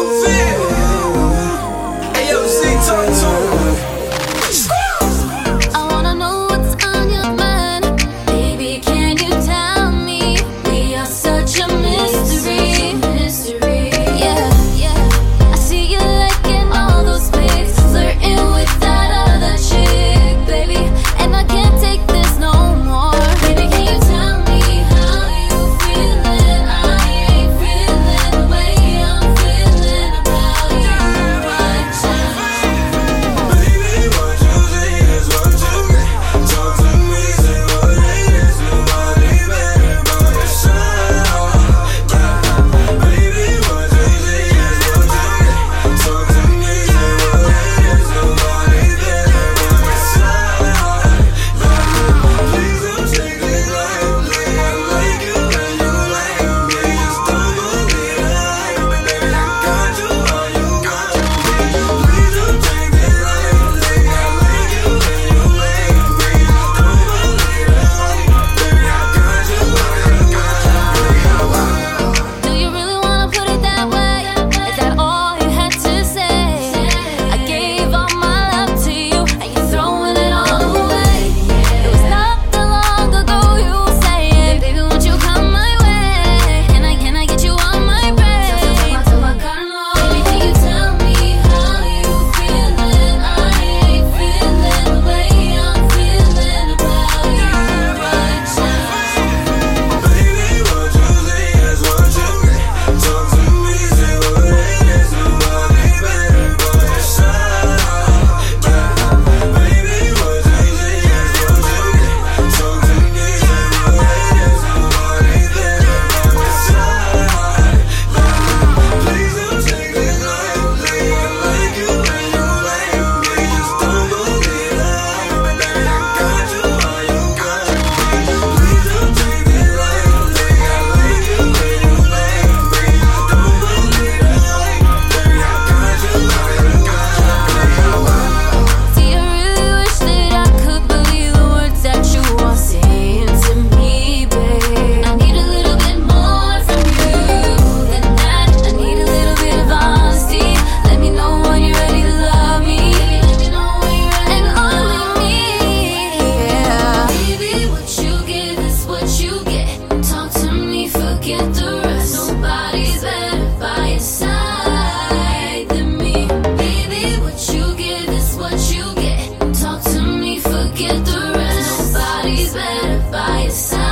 chover bed by your side.